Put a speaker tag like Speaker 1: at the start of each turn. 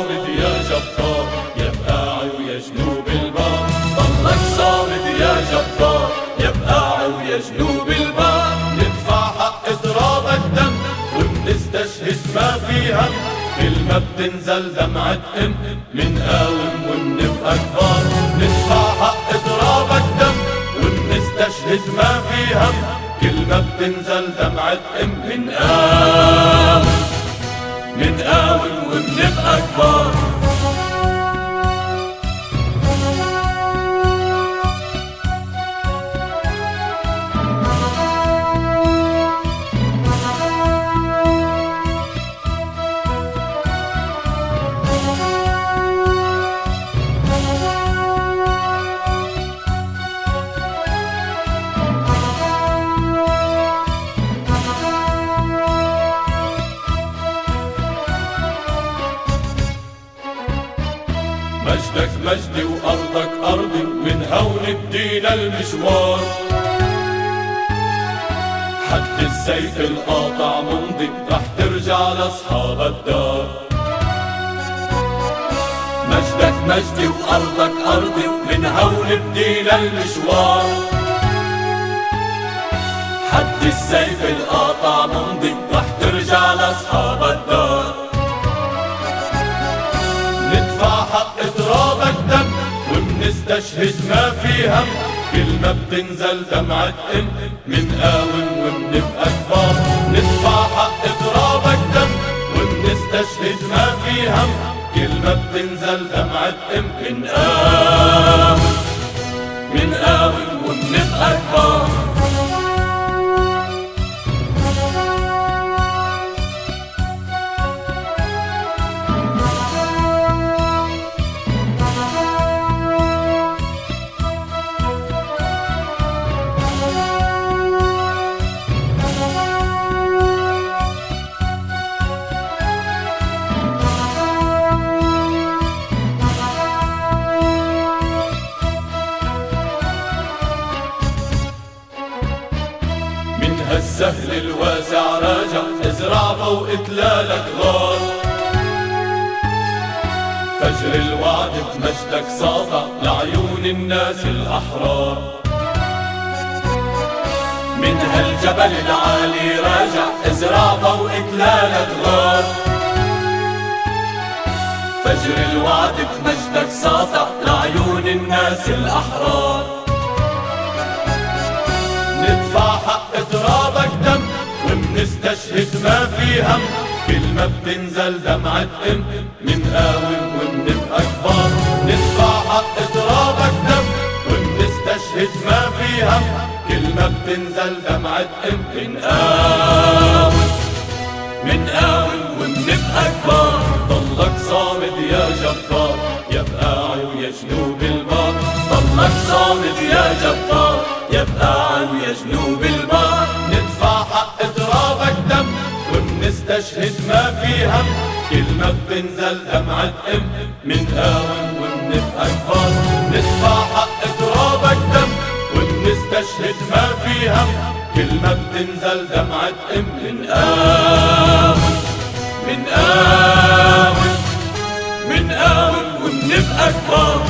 Speaker 1: صامد يا جبار يا بقاعي ويا جنوب البار ضلك صامد يا جبار يا بقاعي ويا جنوب البار ندفع حق ترابك دم وبنستشهد ما في هم كل ما بتنزل دمعة ام منقاوم ومنبقى كبار ندفع حق ترابك دم وبنستشهد ما في هم كل ما بتنزل دمعة ام منقاوم قاوم من قاوم وبنبقى كبار. مجدك مجدي وأرضك أرضي من هون بدينا المشوار. حد السيف القاطع ممضي رح ترجع لأصحاب الدار. مجدك مجدي وأرضك أرضي من هون بدينا المشوار. حد السيف القاطع ممضي رح ترجع لأصحاب الدار. وبنستشهد ما في هم. كلمة بتنزل دمعة ام من قاوم وبنبقى كبار. ندفع حق ترابك دم. وبنستشهد ما في هم. كلمة بتنزل دمعة ام من من هالسهل الواسع راجع إزرع فوق تلالك غار. فجر الوعد بمجدك ساطع لعيون الناس الأحرار. من هالجبل العالي راجع إزرع فوق تلالك غار. فجر الوعد بمجدك ما في هم. كلمة بتنزل دمعة ام من قاوم وبنبقى كبار ندفع حق ترابك دم. وبنستشهد ما في هم. كلمة بتنزل دمعة ام من قاوم من قاوم وبنبقى كبار ضلك صامد يا جبار. يا بقاع ويا جنوب البار ضلك صامد يا جبار. يا بقاع ويا جنوب البار وبنستشهد ما في هم كلمة بتنزل دمعة أم. من قاوم وبنبقى كبار ندفع حق ترابك دم. وبنستشهد ما في هم كلمة بتنزل دمعة أم. من قاوم من قاوم من قاوم وبنبقى كبار